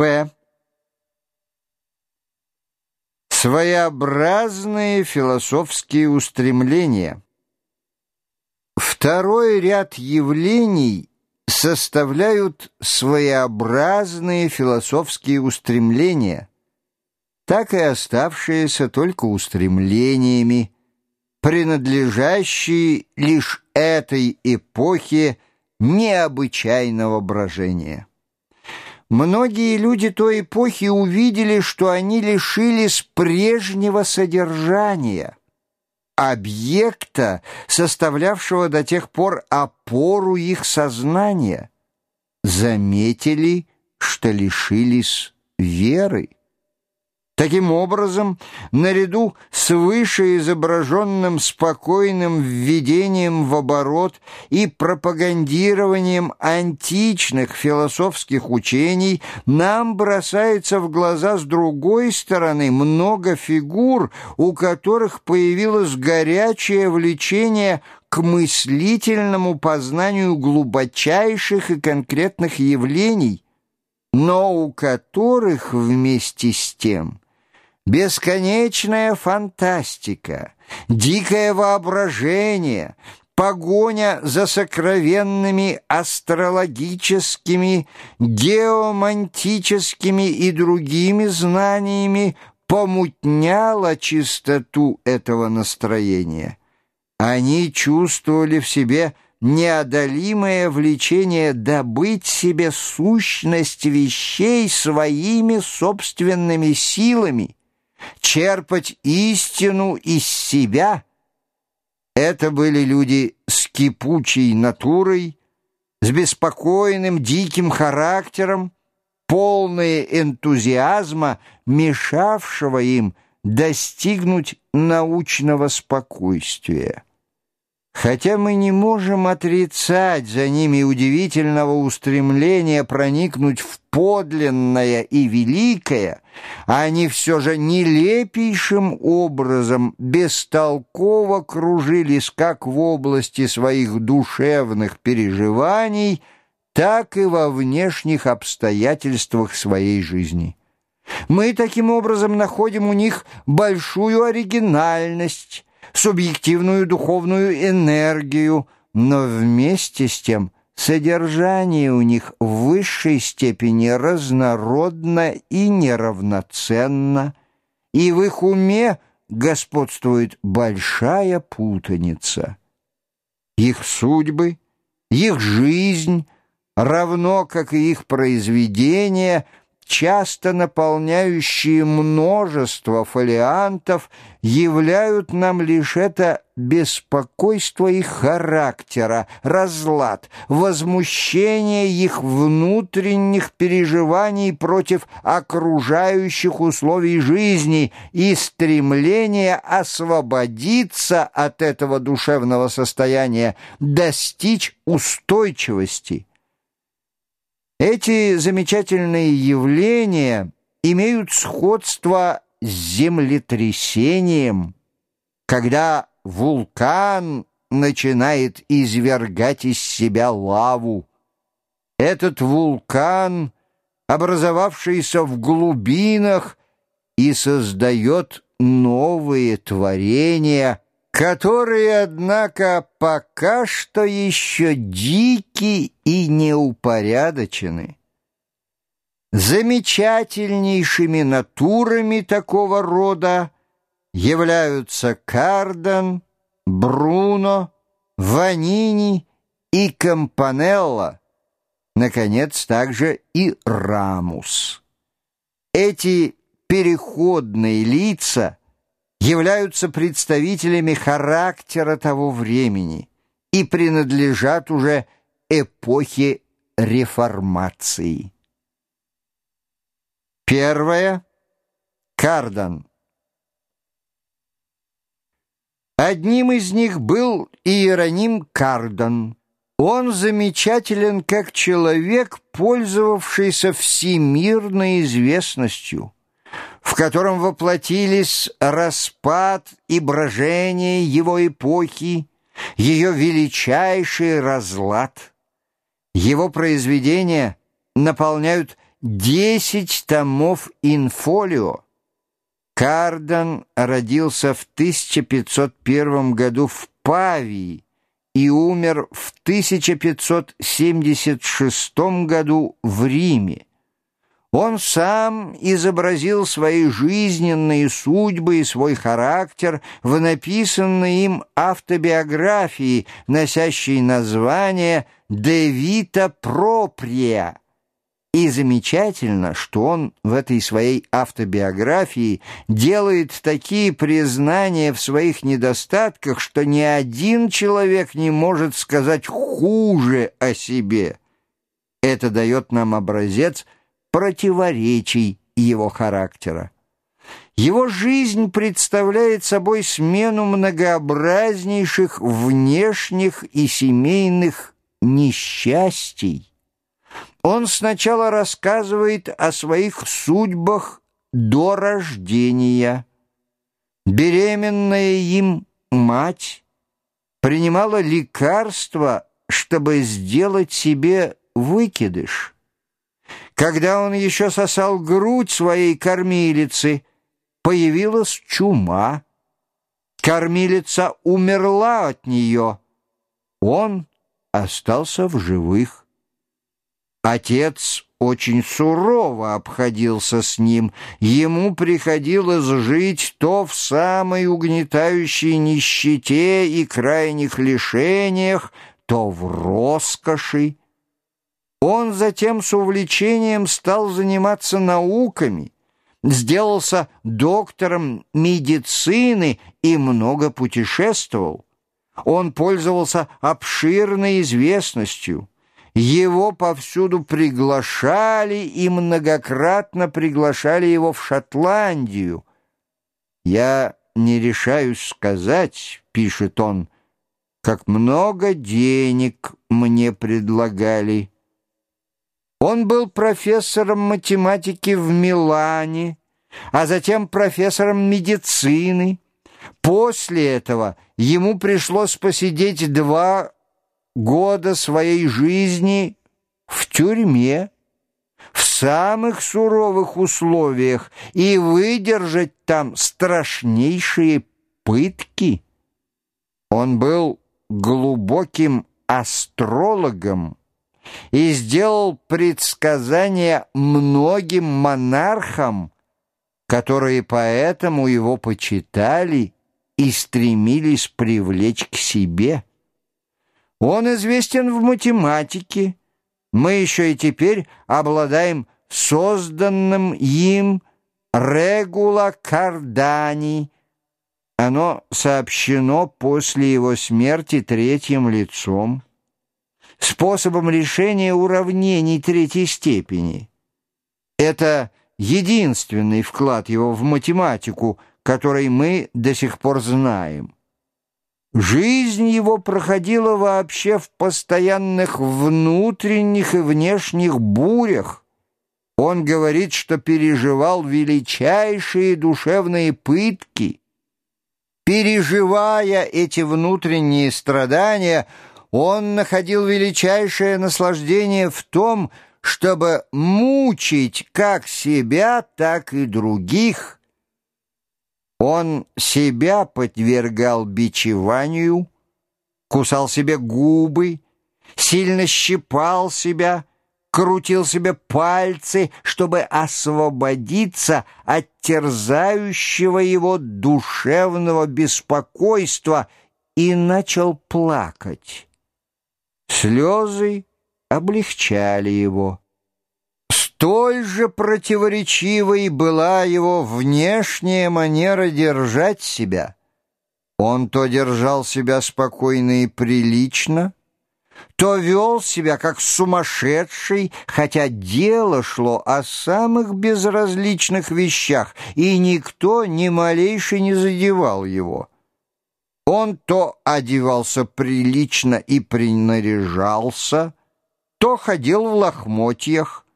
Б. Своеобразные философские устремления. Второй ряд явлений составляют своеобразные философские устремления, так и оставшиеся только устремлениями, принадлежащие лишь этой эпохе необычайного брожения. Многие люди той эпохи увидели, что они лишились прежнего содержания, объекта, составлявшего до тех пор опору их сознания, заметили, что лишились веры. Таким образом, наряду с вышеизображенным спокойным введением в оборот и пропагандированием античных философских учений, нам бросается в глаза с другой стороны много фигур, у которых появилось горячее влечение к мыслительному познанию глубочайших и конкретных явлений, но у которых вместе с тем – Бесконечная фантастика, дикое воображение, погоня за сокровенными астрологическими, геомантическими и другими знаниями помутняла чистоту этого настроения. Они чувствовали в себе неодолимое влечение добыть себе сущность вещей своими собственными силами — черпать истину из себя. Это были люди с кипучей натурой, с беспокойным диким характером, полные энтузиазма, мешавшего им достигнуть научного спокойствия. Хотя мы не можем отрицать за ними удивительного устремления проникнуть в подлинное и великое, они все же нелепейшим образом бестолково кружились как в области своих душевных переживаний, так и во внешних обстоятельствах своей жизни. Мы таким образом находим у них большую оригинальность, субъективную духовную энергию, но вместе с тем содержание у них в высшей степени разнородно и неравноценно, и в их уме господствует большая путаница. Их судьбы, их жизнь, равно как и их произведения – часто наполняющие множество фолиантов, являют нам лишь это беспокойство их характера, разлад, возмущение их внутренних переживаний против окружающих условий жизни и стремление освободиться от этого душевного состояния, достичь устойчивости – эти замечательные явления имеют сходство с землетрясением, когда вулкан начинает извергать из себя лаву. Этот вулкан, образовавшийся в глубинах, и создает новые творения, которые, однако, пока что еще дики и неупорядочены. Замечательнейшими натурами такого рода являются Кардан, Бруно, Ванини и Кампанелла, наконец, также и Рамус. Эти переходные лица являются представителями характера того времени и принадлежат уже эпохе реформации. Первое. Кардан. Одним из них был Иероним Кардан. Он замечателен как человек, пользовавшийся всемирной известностью, в котором воплотились распад и брожение его эпохи, ее величайший разлад. Его произведения наполняют десять томов инфолио. Кардан родился в 1501 году в Павии и умер в 1576 году в Риме. Он сам изобразил свои жизненные судьбы и свой характер в написанной им автобиографии, носящей название «De vita propria». И замечательно, что он в этой своей автобиографии делает такие признания в своих недостатках, что ни один человек не может сказать хуже о себе. Это дает нам образец противоречий его характера. Его жизнь представляет собой смену многообразнейших внешних и семейных несчастий, он сначала рассказывает о своих судьбах до рождения. Беременная им мать принимала лекарства, чтобы сделать себе выкидыш. Когда он еще сосал грудь своей кормилицы, появилась чума. Кормилица умерла от нее. Он остался в живых. Отец очень сурово обходился с ним. Ему приходилось жить то в самой угнетающей нищете и крайних лишениях, то в роскоши. Он затем с увлечением стал заниматься науками, сделался доктором медицины и много путешествовал. Он пользовался обширной известностью. Его повсюду приглашали и многократно приглашали его в Шотландию. «Я не решаюсь сказать», — пишет он, — «как много денег мне предлагали». Он был профессором математики в Милане, а затем профессором медицины. После этого ему пришлось посидеть два года своей жизни в тюрьме, в самых суровых условиях и выдержать там страшнейшие пытки. Он был глубоким астрологом и сделал предсказания многим монархам, которые поэтому его почитали и стремились привлечь к себе. Он известен в математике. Мы еще и теперь обладаем созданным им регула Кардани. Оно сообщено после его смерти третьим лицом, способом решения уравнений третьей степени. Это единственный вклад его в математику, который мы до сих пор знаем. Жизнь его проходила вообще в постоянных внутренних и внешних бурях. Он говорит, что переживал величайшие душевные пытки. Переживая эти внутренние страдания, он находил величайшее наслаждение в том, чтобы мучить как себя, так и других – он себя подвергал бичеванию, кусал себе губы, сильно щипал себя, крутил себе пальцы, чтобы освободиться от терзающего его душевного беспокойства и начал плакать. Слезы облегчали его. Столь же противоречивой была его внешняя манера держать себя. Он то держал себя спокойно и прилично, то вел себя как сумасшедший, хотя дело шло о самых безразличных вещах, и никто ни малейше не задевал его. Он то одевался прилично и принаряжался, то ходил в лохмотьях,